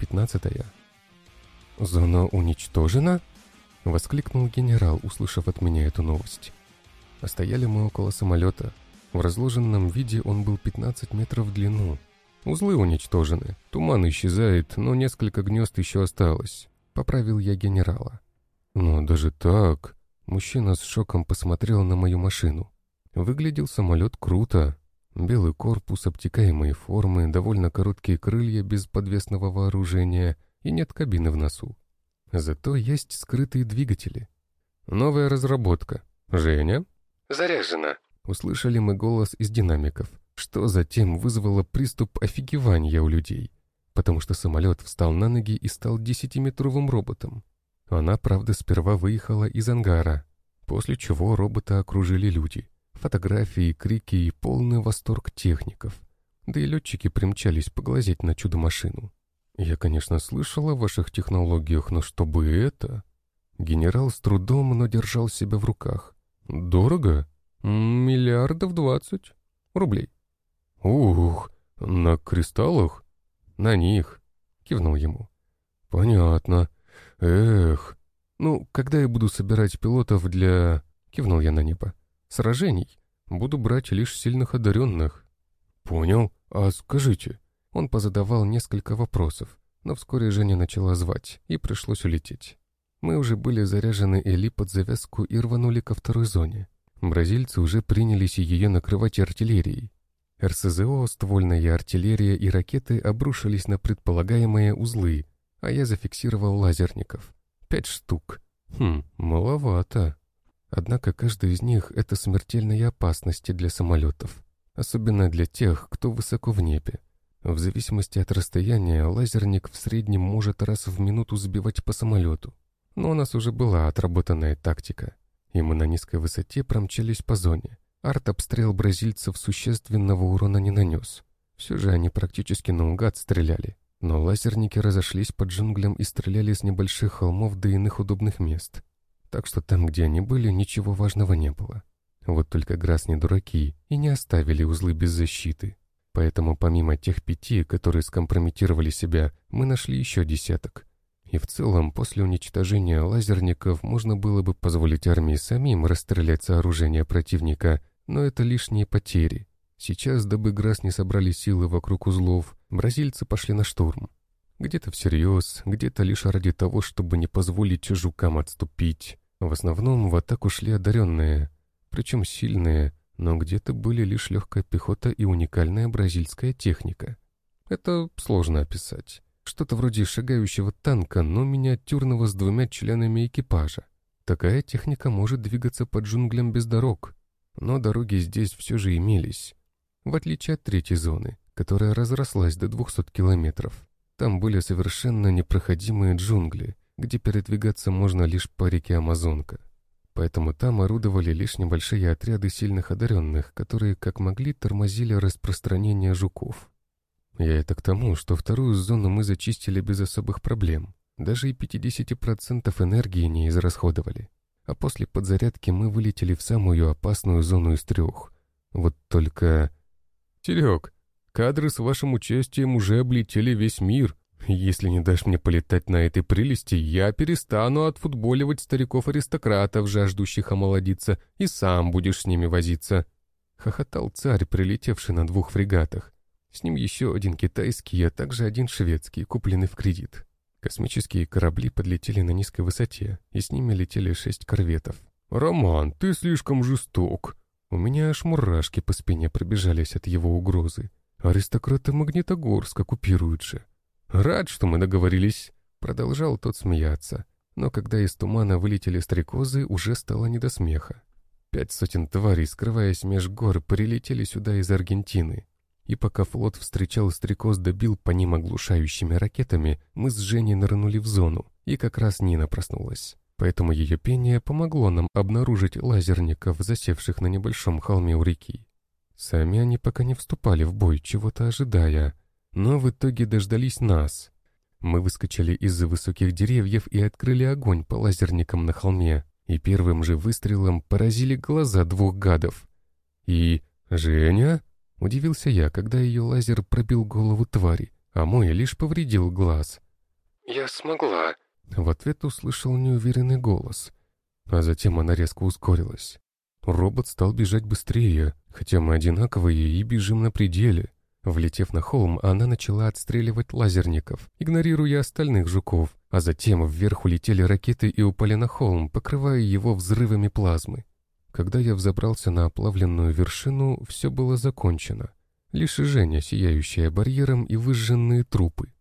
пятнадцатая. «Зона уничтожена?» — воскликнул генерал, услышав от меня эту новость. А стояли мы около самолета. В разложенном виде он был 15 метров в длину. Узлы уничтожены, туман исчезает, но несколько гнезд еще осталось. Поправил я генерала. Но даже так... Мужчина с шоком посмотрел на мою машину. Выглядел самолет круто. Белый корпус, обтекаемые формы, довольно короткие крылья без подвесного вооружения и нет кабины в носу. Зато есть скрытые двигатели. Новая разработка. Женя? Заряжена. Услышали мы голос из динамиков, что затем вызвало приступ офигевания у людей, потому что самолет встал на ноги и стал десятиметровым роботом. Она, правда, сперва выехала из ангара, после чего робота окружили люди. Фотографии, крики и полный восторг техников. Да и летчики примчались поглазеть на чудо-машину. Я, конечно, слышал о ваших технологиях, но чтобы это... Генерал с трудом, но держал себя в руках. Дорого? Миллиардов двадцать рублей. Ух, на кристаллах? На них, кивнул ему. Понятно. «Эх, ну, когда я буду собирать пилотов для...» — кивнул я на небо. «Сражений. Буду брать лишь сильных одаренных». «Понял. А скажите...» Он позадавал несколько вопросов, но вскоре Женя начала звать, и пришлось улететь. Мы уже были заряжены Эли под завязку и рванули ко второй зоне. Бразильцы уже принялись ее накрывать артиллерией. РСЗО, ствольная артиллерия и ракеты обрушились на предполагаемые узлы, а я зафиксировал лазерников. Пять штук. Хм, маловато. Однако каждый из них — это смертельные опасности для самолетов. Особенно для тех, кто высоко в небе. В зависимости от расстояния, лазерник в среднем может раз в минуту сбивать по самолету. Но у нас уже была отработанная тактика. И мы на низкой высоте промчались по зоне. Арт-обстрел бразильцев существенного урона не нанес. Все же они практически наугад стреляли. Но лазерники разошлись по джунглям и стреляли с небольших холмов до иных удобных мест. Так что там, где они были, ничего важного не было. Вот только Грасс не дураки и не оставили узлы без защиты. Поэтому помимо тех пяти, которые скомпрометировали себя, мы нашли еще десяток. И в целом, после уничтожения лазерников можно было бы позволить армии самим расстрелять сооружение противника, но это лишние потери. Сейчас, дабы Грасс не собрали силы вокруг узлов, бразильцы пошли на штурм. Где-то всерьез, где-то лишь ради того, чтобы не позволить жукам отступить. В основном в атаку шли одаренные, причем сильные, но где-то были лишь легкая пехота и уникальная бразильская техника. Это сложно описать. Что-то вроде шагающего танка, но миниатюрного с двумя членами экипажа. Такая техника может двигаться по джунглям без дорог. Но дороги здесь все же имелись в отличие от третьей зоны, которая разрослась до 200 километров. Там были совершенно непроходимые джунгли, где передвигаться можно лишь по реке Амазонка. Поэтому там орудовали лишь небольшие отряды сильных одаренных, которые, как могли, тормозили распространение жуков. Я это к тому, что вторую зону мы зачистили без особых проблем. Даже и 50% энергии не израсходовали. А после подзарядки мы вылетели в самую опасную зону из трех. Вот только «Серег, кадры с вашим участием уже облетели весь мир. Если не дашь мне полетать на этой прелести, я перестану отфутболивать стариков-аристократов, жаждущих омолодиться, и сам будешь с ними возиться». Хохотал царь, прилетевший на двух фрегатах. С ним еще один китайский, а также один шведский, купленный в кредит. Космические корабли подлетели на низкой высоте, и с ними летели шесть корветов. «Роман, ты слишком жесток», у меня аж мурашки по спине пробежались от его угрозы. Аристократы Магнитогорска купируют же. Рад, что мы договорились. Продолжал тот смеяться. Но когда из тумана вылетели стрекозы, уже стало не до смеха. Пять сотен тварей, скрываясь меж гор, прилетели сюда из Аргентины. И пока флот встречал стрекоз добил по ним оглушающими ракетами, мы с Женей нырнули в зону, и как раз Нина проснулась поэтому ее пение помогло нам обнаружить лазерников, засевших на небольшом холме у реки. Сами они пока не вступали в бой, чего-то ожидая, но в итоге дождались нас. Мы выскочили из-за высоких деревьев и открыли огонь по лазерникам на холме, и первым же выстрелом поразили глаза двух гадов. И... «Женя?» — удивился я, когда ее лазер пробил голову твари, а мой лишь повредил глаз. «Я смогла», — в ответ услышал неуверенный голос. А затем она резко ускорилась. Робот стал бежать быстрее, хотя мы одинаковые и бежим на пределе. Влетев на холм, она начала отстреливать лазерников, игнорируя остальных жуков, а затем вверх улетели ракеты и упали на холм, покрывая его взрывами плазмы. Когда я взобрался на оплавленную вершину, все было закончено. Лишь Женя, сияющая барьером, и выжженные трупы.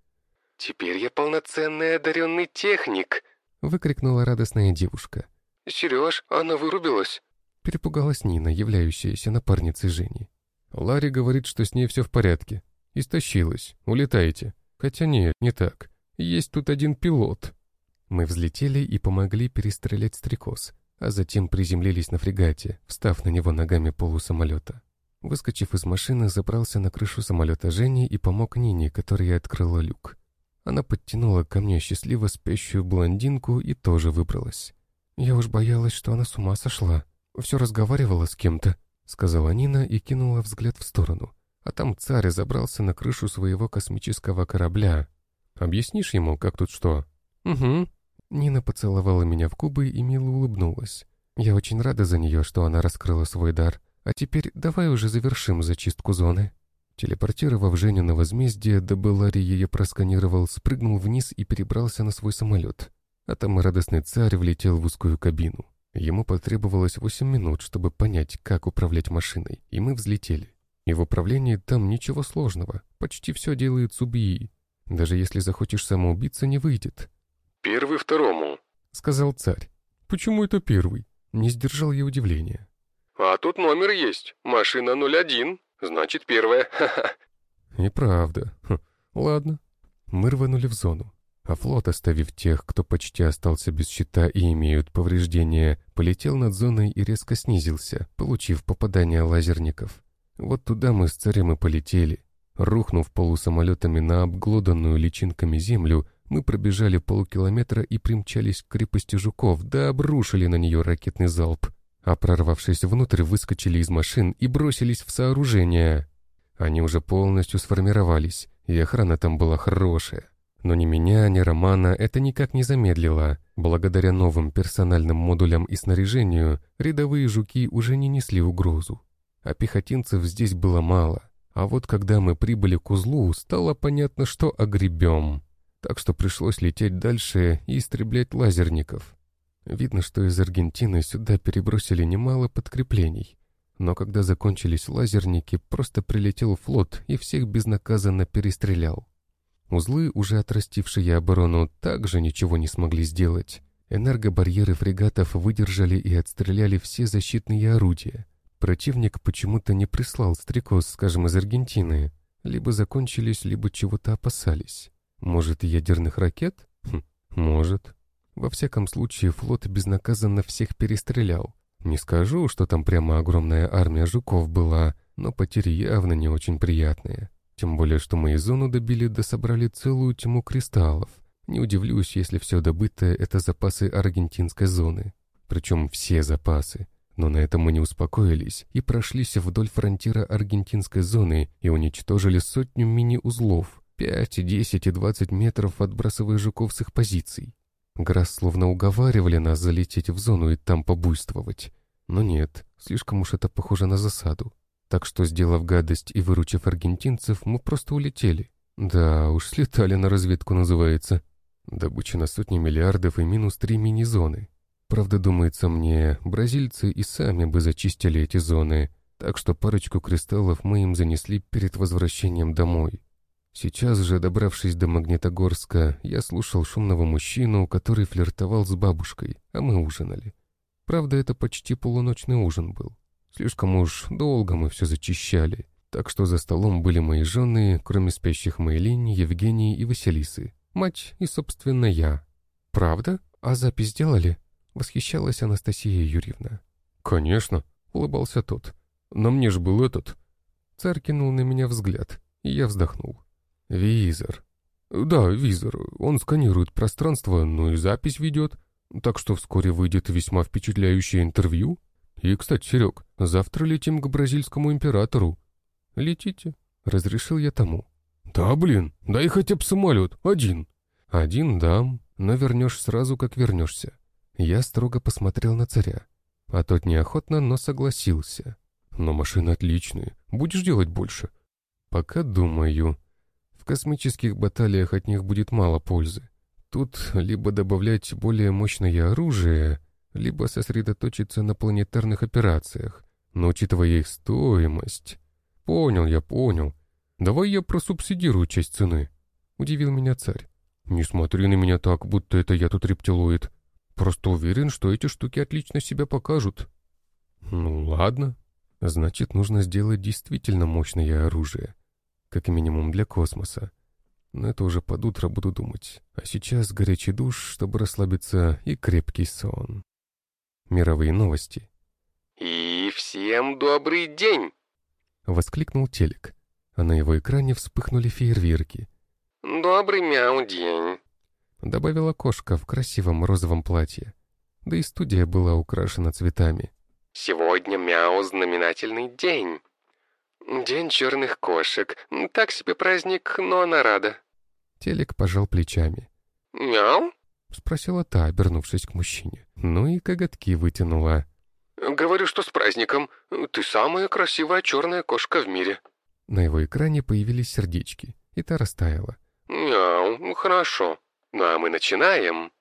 «Теперь я полноценный одаренный техник!» — выкрикнула радостная девушка. «Сереж, она вырубилась!» — перепугалась Нина, являющаяся напарницей Жени. Ларри говорит, что с ней все в порядке. Истощилась. Улетайте. Хотя нет, не так. Есть тут один пилот. Мы взлетели и помогли перестрелять стрекоз, а затем приземлились на фрегате, встав на него ногами полусамолета. Выскочив из машины, забрался на крышу самолета Жени и помог Нине, которая открыла люк. Она подтянула ко мне счастливо спящую блондинку и тоже выбралась. Я уж боялась, что она с ума сошла. Все разговаривала с кем-то, сказала Нина и кинула взгляд в сторону. А там царь забрался на крышу своего космического корабля. Объяснишь ему, как тут что? Угу. Нина поцеловала меня в губы и мило улыбнулась. Я очень рада за нее, что она раскрыла свой дар. А теперь давай уже завершим зачистку зоны. Телепортировав Женю на возмездие, дабы Ларри ее просканировал, спрыгнул вниз и перебрался на свой самолет. А там радостный царь влетел в узкую кабину. Ему потребовалось 8 минут, чтобы понять, как управлять машиной, и мы взлетели. И в управлении там ничего сложного, почти все делает Субии. Даже если захочешь самоубиться, не выйдет. «Первый второму», — сказал царь. «Почему это первый?» Не сдержал я удивления. «А тут номер есть. Машина 01. Значит, первая. Ха-ха». И правда. Хм. Ладно. Мы рванули в зону а флот, оставив тех, кто почти остался без щита и имеют повреждения, полетел над зоной и резко снизился, получив попадание лазерников. Вот туда мы с царем и полетели. Рухнув полусамолетами на обглоданную личинками землю, мы пробежали полукилометра и примчались к крепости жуков, да обрушили на нее ракетный залп. А прорвавшись внутрь, выскочили из машин и бросились в сооружение. Они уже полностью сформировались, и охрана там была хорошая. Но ни меня, ни Романа это никак не замедлило. Благодаря новым персональным модулям и снаряжению, рядовые жуки уже не несли угрозу. А пехотинцев здесь было мало. А вот когда мы прибыли к узлу, стало понятно, что огребем. Так что пришлось лететь дальше и истреблять лазерников. Видно, что из Аргентины сюда перебросили немало подкреплений. Но когда закончились лазерники, просто прилетел флот и всех безнаказанно перестрелял. Узлы, уже отрастившие оборону, также ничего не смогли сделать. Энергобарьеры фрегатов выдержали и отстреляли все защитные орудия. Противник почему-то не прислал стрекоз, скажем, из Аргентины. Либо закончились, либо чего-то опасались. Может, ядерных ракет? Хм, может. Во всяком случае, флот безнаказанно всех перестрелял. Не скажу, что там прямо огромная армия жуков была, но потери явно не очень приятные. Тем более, что мы и зону добили да собрали целую тьму кристаллов. Не удивлюсь, если все добытое — это запасы аргентинской зоны. Причем все запасы. Но на этом мы не успокоились и прошлись вдоль фронтира аргентинской зоны и уничтожили сотню мини-узлов. 5, 10 и 20 метров отбрасывая жуков с их позиций. Грас словно уговаривали нас залететь в зону и там побуйствовать. Но нет, слишком уж это похоже на засаду. Так что, сделав гадость и выручив аргентинцев, мы просто улетели. Да, уж слетали на разведку, называется. Добыча на сотни миллиардов и минус три мини-зоны. Правда, думается мне, бразильцы и сами бы зачистили эти зоны, так что парочку кристаллов мы им занесли перед возвращением домой. Сейчас же, добравшись до Магнитогорска, я слушал шумного мужчину, который флиртовал с бабушкой, а мы ужинали. Правда, это почти полуночный ужин был. Слишком уж долго мы все зачищали, так что за столом были мои жены, кроме спящих Мэйлин, Евгении и Василисы, мать и, собственно, я. «Правда? А запись сделали?» — восхищалась Анастасия Юрьевна. «Конечно», — улыбался тот. «На мне же был этот». Царь кинул на меня взгляд, и я вздохнул. «Визор». «Да, визор. Он сканирует пространство, но и запись ведет. Так что вскоре выйдет весьма впечатляющее интервью и, кстати, Серег, завтра летим к бразильскому императору. Летите, разрешил я тому. Да, блин, дай хотя бы самолет, один. «Один дам, но вернешь сразу, как вернешься». Я строго посмотрел на царя, а тот неохотно, но согласился. «Но машины отличные, будешь делать больше?» «Пока думаю. В космических баталиях от них будет мало пользы. Тут либо добавлять более мощное оружие, либо сосредоточиться на планетарных операциях. Но учитывая их стоимость... Понял я, понял. Давай я просубсидирую часть цены. Удивил меня царь. Не смотри на меня так, будто это я тут рептилоид. Просто уверен, что эти штуки отлично себя покажут. Ну ладно. Значит, нужно сделать действительно мощное оружие. Как минимум для космоса. Но это уже под утро буду думать. А сейчас горячий душ, чтобы расслабиться, и крепкий сон. Мировые новости. «И всем добрый день!» — воскликнул телек, а на его экране вспыхнули фейерверки. «Добрый мяу день!» — добавила кошка в красивом розовом платье. Да и студия была украшена цветами. «Сегодня мяу знаменательный день. День черных кошек. Так себе праздник, но она рада». Телек пожал плечами. «Мяу?» — спросила та, обернувшись к мужчине. Ну и коготки вытянула. «Говорю, что с праздником. Ты самая красивая черная кошка в мире». На его экране появились сердечки, и та растаяла. «Мяу, хорошо. Ну а мы начинаем».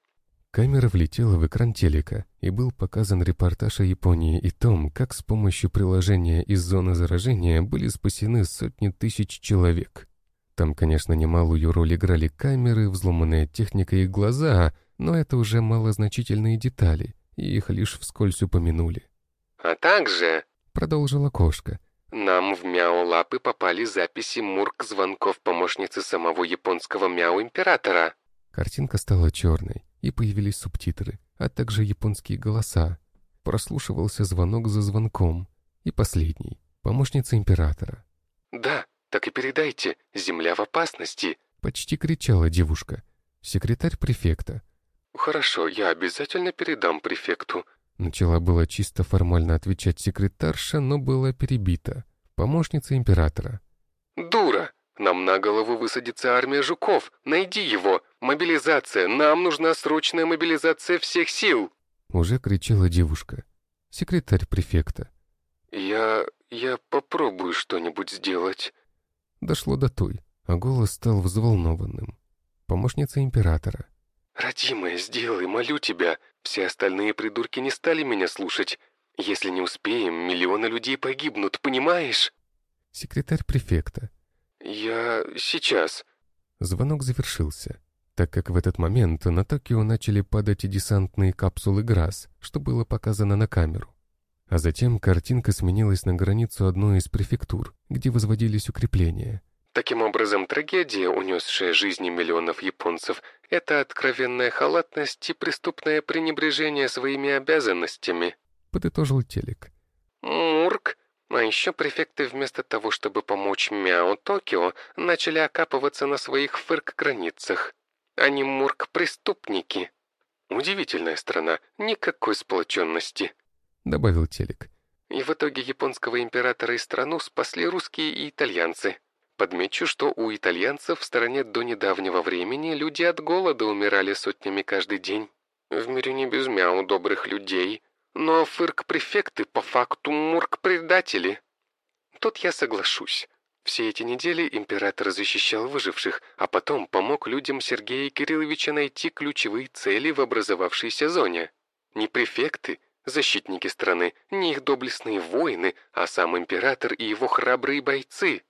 Камера влетела в экран телека, и был показан репортаж о Японии и том, как с помощью приложения из зоны заражения были спасены сотни тысяч человек. Там, конечно, немалую роль играли камеры, взломанная техника и глаза, но это уже малозначительные детали, и их лишь вскользь упомянули. «А также...» — продолжила кошка. «Нам в Мяу-лапы попали записи мурк-звонков помощницы самого японского Мяу-императора». Картинка стала черной, и появились субтитры, а также японские голоса. Прослушивался звонок за звонком. И последний — помощница императора. «Да, так и передайте, земля в опасности!» Почти кричала девушка. Секретарь префекта. «Хорошо, я обязательно передам префекту». Начала было чисто формально отвечать секретарша, но была перебита. Помощница императора. «Дура! Нам на голову высадится армия жуков! Найди его! Мобилизация! Нам нужна срочная мобилизация всех сил!» Уже кричала девушка. Секретарь префекта. «Я... я попробую что-нибудь сделать». Дошло до той, а голос стал взволнованным. Помощница императора. «Родимая, сделай, молю тебя. Все остальные придурки не стали меня слушать. Если не успеем, миллионы людей погибнут, понимаешь?» Секретарь префекта. «Я... сейчас». Звонок завершился, так как в этот момент на Токио начали падать и десантные капсулы ГРАС, что было показано на камеру. А затем картинка сменилась на границу одной из префектур, где возводились укрепления. Таким образом, трагедия, унесшая жизни миллионов японцев, это откровенная халатность и преступное пренебрежение своими обязанностями. Подытожил телек. Мурк. А еще префекты вместо того, чтобы помочь Мяо Токио, начали окапываться на своих фырк-границах. Они Мурк-преступники. Удивительная страна, никакой сплоченности добавил телек. И в итоге японского императора и страну спасли русские и итальянцы. Подмечу, что у итальянцев в стране до недавнего времени люди от голода умирали сотнями каждый день. В мире не без мяу добрых людей, но фырк-префекты по факту мурк-предатели. Тут я соглашусь. Все эти недели император защищал выживших, а потом помог людям Сергея Кирилловича найти ключевые цели в образовавшейся зоне. Не префекты, защитники страны, не их доблестные воины, а сам император и его храбрые бойцы.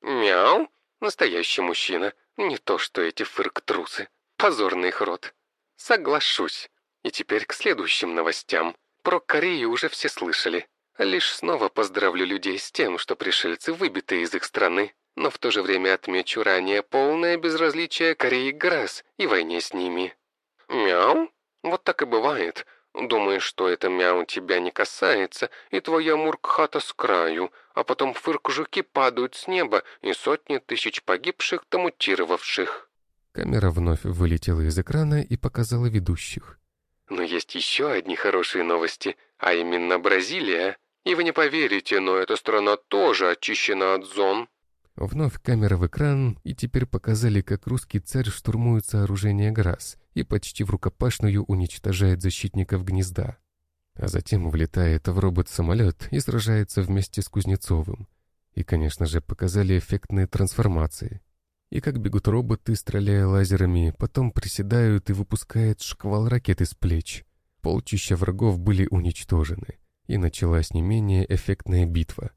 Мяу, настоящий мужчина, не то что эти фырк-трусы. Позорный их род. Соглашусь. И теперь к следующим новостям. Про Корею уже все слышали. Лишь снова поздравлю людей с тем, что пришельцы выбиты из их страны, но в то же время отмечу ранее полное безразличие Кореи к ГРАС и войне с ними. Мяу? Вот так и бывает. Думаешь, что это мяу тебя не касается, и твоя муркхата с краю, а потом фырк-жуки падают с неба, и сотни тысяч погибших да мутировавших». Камера вновь вылетела из экрана и показала ведущих. «Но есть еще одни хорошие новости, а именно Бразилия. И вы не поверите, но эта страна тоже очищена от зон». Вновь камера в экран, и теперь показали, как русский царь штурмует сооружение ГРАС и почти в рукопашную уничтожает защитников гнезда. А затем влетает в робот-самолет и сражается вместе с Кузнецовым. И, конечно же, показали эффектные трансформации. И как бегут роботы, стреляя лазерами, потом приседают и выпускают шквал ракет из плеч. Полчища врагов были уничтожены. И началась не менее эффектная битва.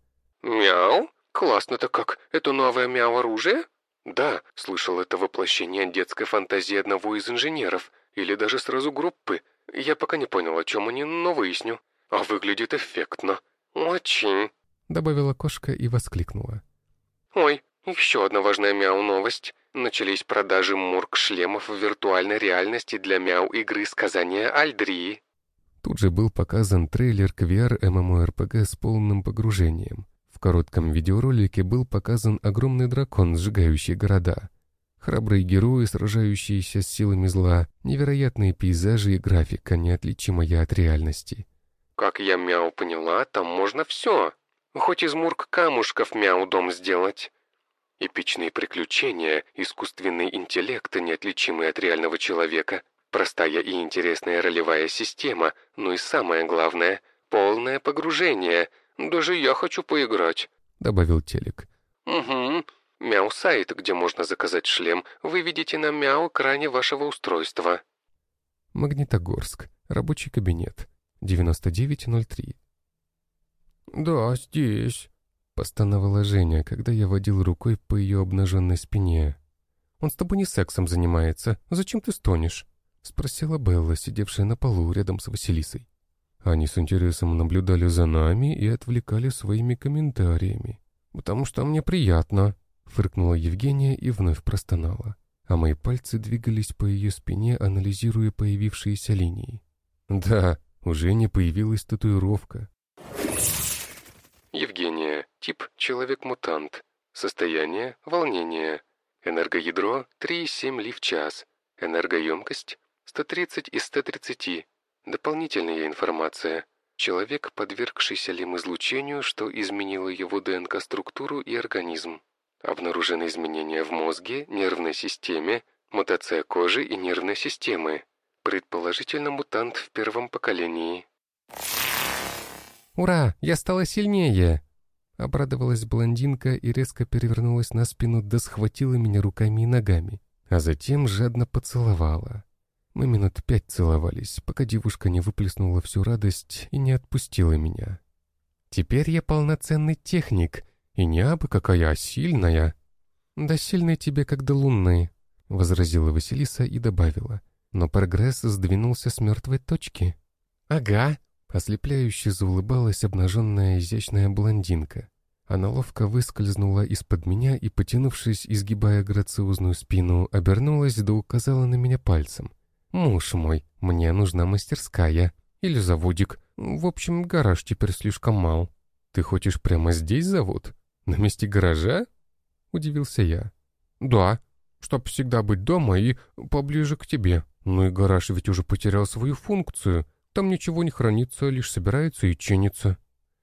«Мяу? Классно-то как. Это новое мяу-оружие?» «Да, слышал, это воплощение детской фантазии одного из инженеров. Или даже сразу группы. Я пока не понял, о чем они, но выясню. А выглядит эффектно. Очень» добавила кошка и воскликнула. «Ой, еще одна важная мяу-новость. Начались продажи мурк-шлемов в виртуальной реальности для мяу-игры «Сказания Альдрии». Тут же был показан трейлер к VR-MMORPG с полным погружением. Коротком видеоролике был показан огромный дракон, сжигающий города. Храбрые герои, сражающиеся с силами зла, невероятные пейзажи и графика, неотличимая от реальности. «Как я мяу поняла, там можно все», Хоть из мурк камушков мяу дом сделать. Эпичные приключения, искусственный интеллект, неотличимый от реального человека, простая и интересная ролевая система, ну и самое главное, полное погружение. Даже я хочу поиграть», — добавил Телек. «Угу. Мяу-сайт, где можно заказать шлем, вы видите на мяу-экране вашего устройства». Магнитогорск. Рабочий кабинет. 9903. «Да, здесь», — постановала Женя, когда я водил рукой по ее обнаженной спине. «Он с тобой не сексом занимается. Зачем ты стонешь?» — спросила Белла, сидевшая на полу рядом с Василисой. Они с интересом наблюдали за нами и отвлекали своими комментариями. «Потому что мне приятно», — фыркнула Евгения и вновь простонала. А мои пальцы двигались по ее спине, анализируя появившиеся линии. Да, уже не появилась татуировка, Евгения. Тип – человек-мутант. Состояние – волнение. Энергоядро – 3,7 ли в час. Энергоемкость – 130 из 130. Дополнительная информация. Человек, подвергшийся лим-излучению, что изменило его ДНК-структуру и организм. Обнаружены изменения в мозге, нервной системе, мутация кожи и нервной системы. Предположительно, мутант в первом поколении. «Ура! Я стала сильнее!» Обрадовалась блондинка и резко перевернулась на спину, да схватила меня руками и ногами, а затем жадно поцеловала. Мы минут пять целовались, пока девушка не выплеснула всю радость и не отпустила меня. «Теперь я полноценный техник, и не абы какая, а сильная!» «Да сильный тебе, как до лунной», — возразила Василиса и добавила. «Но прогресс сдвинулся с мертвой точки». «Ага», Ослепляюще заулыбалась обнаженная изящная блондинка. Она ловко выскользнула из-под меня и, потянувшись, изгибая грациозную спину, обернулась да указала на меня пальцем. «Муж мой, мне нужна мастерская. Или заводик. В общем, гараж теперь слишком мал. Ты хочешь прямо здесь завод? На месте гаража?» Удивился я. «Да, чтоб всегда быть дома и поближе к тебе. Ну и гараж ведь уже потерял свою функцию. Там ничего не хранится, лишь собирается и чинится».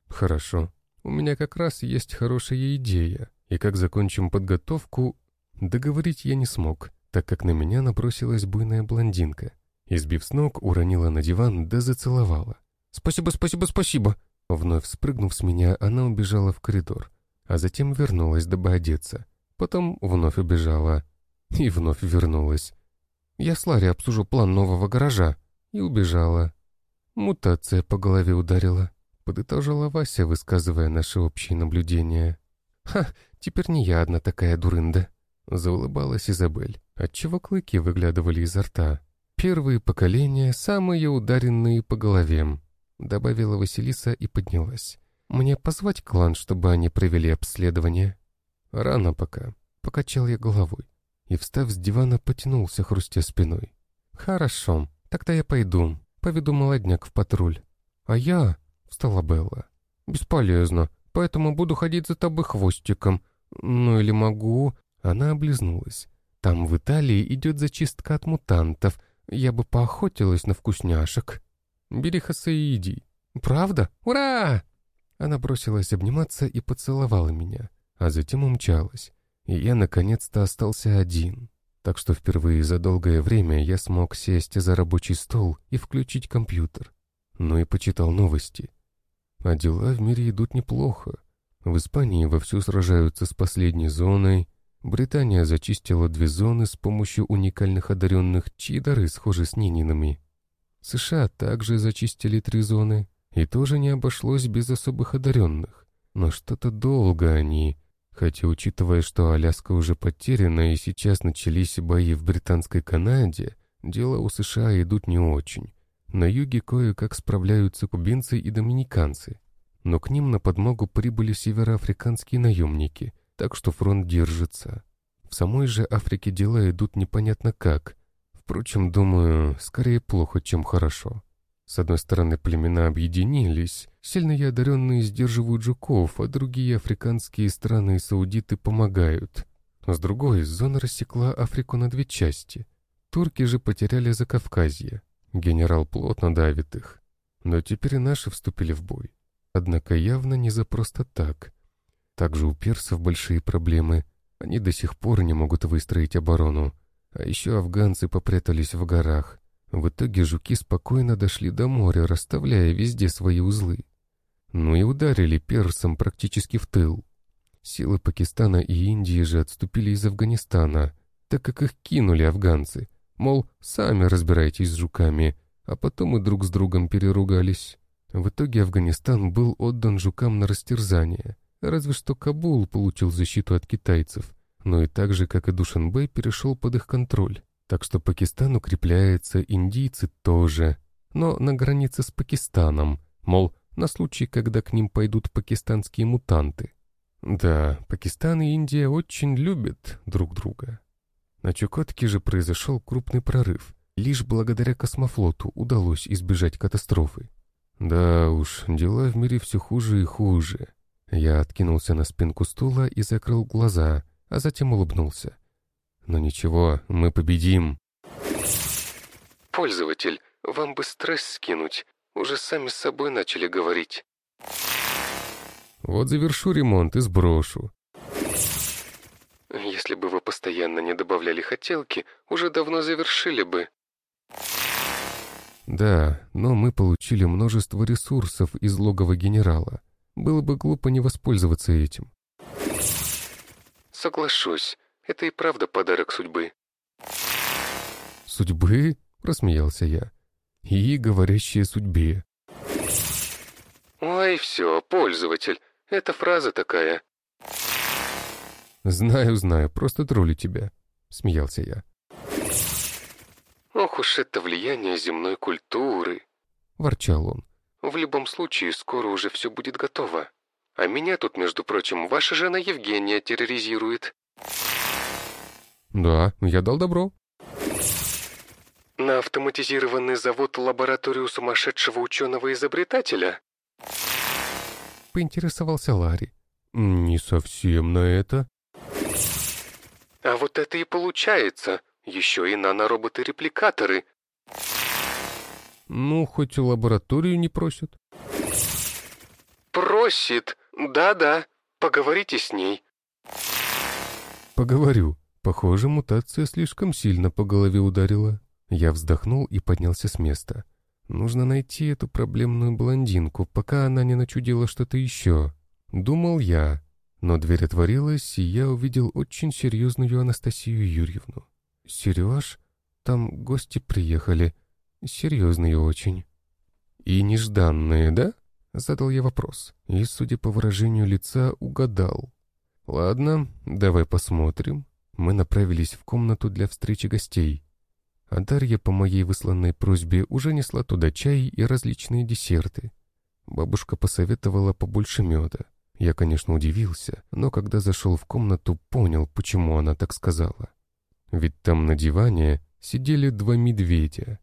«Хорошо. У меня как раз есть хорошая идея. И как закончим подготовку...» Договорить я не смог, так как на меня набросилась буйная блондинка. Избив с ног, уронила на диван да зацеловала. «Спасибо, спасибо, спасибо!» Вновь спрыгнув с меня, она убежала в коридор, а затем вернулась, дабы одеться. Потом вновь убежала и вновь вернулась. «Я с Ларри обсужу план нового гаража» и убежала. Мутация по голове ударила, подытожила Вася, высказывая наши общие наблюдения. «Ха, теперь не я одна такая дурында», — заулыбалась Изабель, отчего клыки выглядывали изо рта. «Первые поколения, самые ударенные по голове», — добавила Василиса и поднялась. «Мне позвать клан, чтобы они провели обследование?» «Рано пока», — покачал я головой. И, встав с дивана, потянулся, хрустя спиной. «Хорошо, тогда я пойду. Поведу молодняк в патруль. А я, — встала Белла, — бесполезно, поэтому буду ходить за тобой хвостиком. Ну или могу... Она облизнулась. Там в Италии идет зачистка от мутантов. Я бы поохотилась на вкусняшек. Бери хосы и иди. Правда? Ура! Она бросилась обниматься и поцеловала меня, а затем умчалась. и я наконец-то остался один. Так что впервые за долгое время я смог сесть за рабочий стол и включить компьютер. Ну и почитал новости. А дела в мире идут неплохо. В Испании вовсю сражаются с последней зоной, Британия зачистила две зоны с помощью уникальных одаренных, чьи дары схожи с Нининами. США также зачистили три зоны, и тоже не обошлось без особых одаренных. Но что-то долго они, хотя учитывая, что Аляска уже потеряна и сейчас начались бои в Британской Канаде, дела у США идут не очень. На юге кое-как справляются кубинцы и доминиканцы, но к ним на подмогу прибыли североафриканские наемники, так что фронт держится. В самой же Африке дела идут непонятно как. Впрочем, думаю, скорее плохо, чем хорошо. С одной стороны, племена объединились, сильные одаренные сдерживают жуков, а другие африканские страны и саудиты помогают. С другой, зона рассекла Африку на две части. Турки же потеряли Закавказье. Генерал плотно давит их. Но теперь наши вступили в бой. Однако явно не за просто так. Также у персов большие проблемы. Они до сих пор не могут выстроить оборону. А еще афганцы попрятались в горах. В итоге жуки спокойно дошли до моря, расставляя везде свои узлы. Ну и ударили персам практически в тыл. Силы Пакистана и Индии же отступили из Афганистана, так как их кинули афганцы. Мол, сами разбирайтесь с жуками, а потом и друг с другом переругались. В итоге Афганистан был отдан жукам на растерзание — Разве что Кабул получил защиту от китайцев, но и так же, как и Душанбе, перешел под их контроль. Так что Пакистан укрепляется, индийцы тоже. Но на границе с Пакистаном, мол, на случай, когда к ним пойдут пакистанские мутанты. Да, Пакистан и Индия очень любят друг друга. На Чукотке же произошел крупный прорыв. Лишь благодаря космофлоту удалось избежать катастрофы. Да уж, дела в мире все хуже и хуже. Я откинулся на спинку стула и закрыл глаза, а затем улыбнулся. «Но ничего, мы победим!» «Пользователь, вам бы стресс скинуть. Уже сами с собой начали говорить». «Вот завершу ремонт и сброшу». «Если бы вы постоянно не добавляли хотелки, уже давно завершили бы». «Да, но мы получили множество ресурсов из логова генерала. Было бы глупо не воспользоваться этим. Соглашусь, это и правда подарок судьбы. Судьбы? Рассмеялся я. И говорящие судьбе. Ой, все, пользователь. Это фраза такая. Знаю, знаю, просто троллю тебя. Смеялся я. Ох уж это влияние земной культуры. Ворчал он. В любом случае, скоро уже все будет готово. А меня тут, между прочим, ваша жена Евгения терроризирует. Да, я дал добро. На автоматизированный завод-лабораторию сумасшедшего ученого-изобретателя? Поинтересовался Ларри. Не совсем на это. А вот это и получается. Еще и нанороботы-репликаторы. Ну, хоть лабораторию не просят. Просит. Да-да. Поговорите с ней. Поговорю. Похоже, мутация слишком сильно по голове ударила. Я вздохнул и поднялся с места. Нужно найти эту проблемную блондинку, пока она не начудила что-то еще. Думал я. Но дверь отворилась, и я увидел очень серьезную Анастасию Юрьевну. «Сереж, там гости приехали. Серьезные очень. И нежданные, да? Задал я вопрос. И, судя по выражению лица, угадал. Ладно, давай посмотрим. Мы направились в комнату для встречи гостей. А Дарья по моей высланной просьбе уже несла туда чай и различные десерты. Бабушка посоветовала побольше меда. Я, конечно, удивился, но когда зашел в комнату, понял, почему она так сказала. Ведь там на диване сидели два медведя,